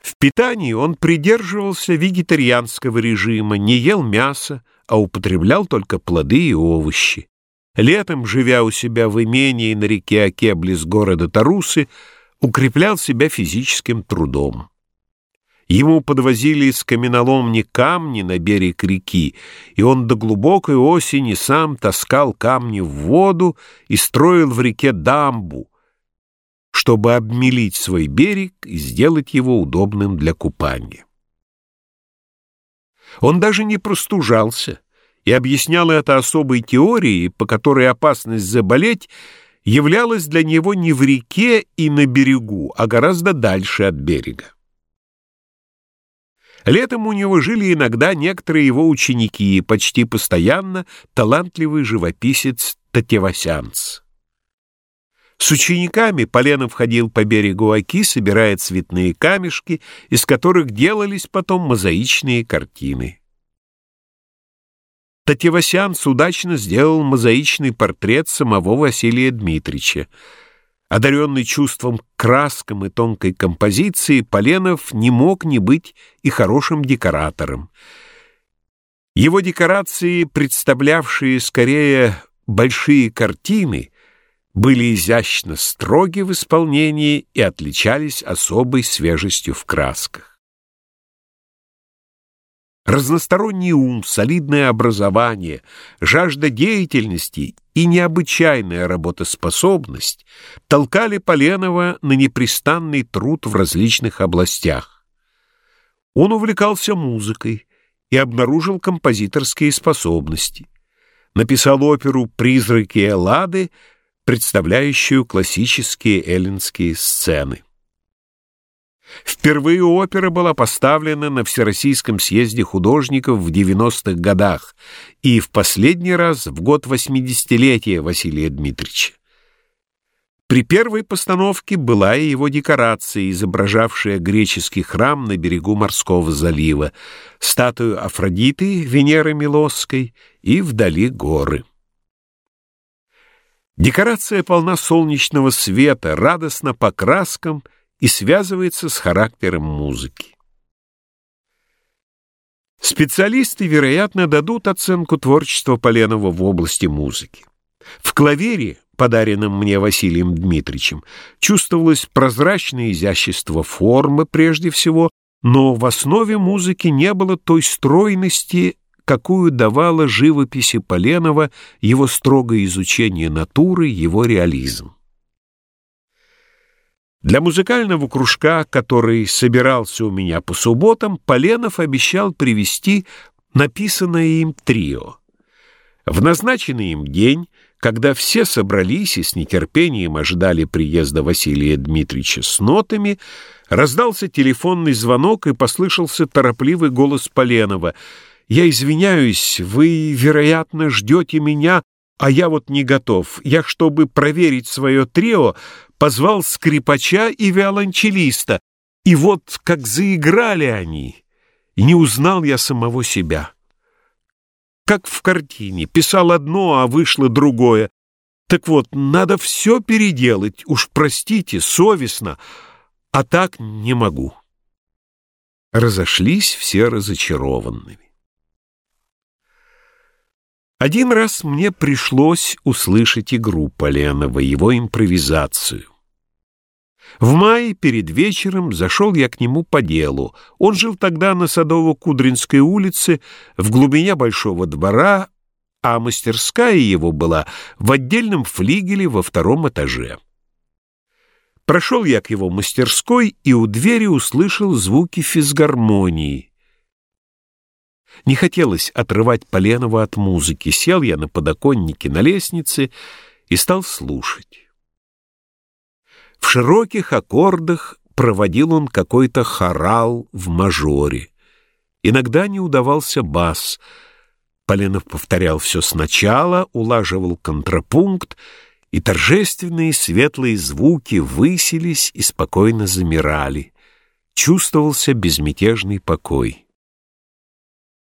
В питании он придерживался вегетарианского режима, не ел мясо, а употреблял только плоды и овощи. Летом, живя у себя в имении на реке Оке близ города Тарусы, укреплял себя физическим трудом. Ему подвозили из каменоломни камни на берег реки, и он до глубокой осени сам таскал камни в воду и строил в реке дамбу, чтобы обмелить свой берег и сделать его удобным для купания. Он даже не простужался и объяснял это особой теорией, по которой опасность заболеть являлась для него не в реке и на берегу, а гораздо дальше от берега. Летом у него жили иногда некоторые его ученики, и почти постоянно талантливый живописец Татевасянц. С учениками Поленов ходил по берегу Оки, собирая цветные камешки, из которых делались потом мозаичные картины. Татевасянц удачно сделал мозаичный портрет самого Василия Дмитрича. Одаренный чувством краскам и тонкой композиции, Поленов не мог не быть и хорошим декоратором. Его декорации, представлявшие скорее большие картины, были изящно строги в исполнении и отличались особой свежестью в красках. Разносторонний ум, солидное образование, жажда деятельности и необычайная работоспособность толкали Поленова на непрестанный труд в различных областях. Он увлекался музыкой и обнаружил композиторские способности. Написал оперу «Призраки Эллады», представляющую классические эллинские сцены. Впервые опера была поставлена на Всероссийском съезде художников в 90-х годах и в последний раз в год 80-летия Василия Дмитриевича. При первой постановке была и его декорация, изображавшая греческий храм на берегу морского залива, статую Афродиты, Венеры Милосской и вдали горы. Декорация полна солнечного света, радостна по краскам — и связывается с характером музыки. Специалисты, вероятно, дадут оценку творчества Поленова в области музыки. В клавере, подаренном мне Василием Дмитриевичем, чувствовалось прозрачное изящество формы прежде всего, но в основе музыки не было той стройности, какую давала живописи Поленова его строгое изучение натуры, его реализм. Для музыкального кружка, который собирался у меня по субботам, Поленов обещал привести написанное им трио. В назначенный им день, когда все собрались и с нетерпением ожидали приезда Василия Дмитриевича с нотами, раздался телефонный звонок и послышался торопливый голос Поленова. «Я извиняюсь, вы, вероятно, ждете меня, а я вот не готов. Я, чтобы проверить свое трио, позвал скрипача и виолончелиста, и вот как заиграли они, не узнал я самого себя. Как в картине, писал одно, а вышло другое. Так вот, надо все переделать, уж простите, совестно, а так не могу. Разошлись все разочарованными. Один раз мне пришлось услышать игру Поленова, его импровизацию. В мае перед вечером зашел я к нему по делу. Он жил тогда на Садово-Кудринской улице, в глубине большого двора, а мастерская его была в отдельном флигеле во втором этаже. Прошел я к его мастерской и у двери услышал звуки физгармонии. Не хотелось отрывать Поленова от музыки. Сел я на подоконнике на лестнице и стал слушать. В широких аккордах проводил он какой-то хорал в мажоре. Иногда не удавался бас. Поленов повторял все сначала, улаживал контрапункт, и торжественные светлые звуки высились и спокойно замирали. Чувствовался безмятежный покой.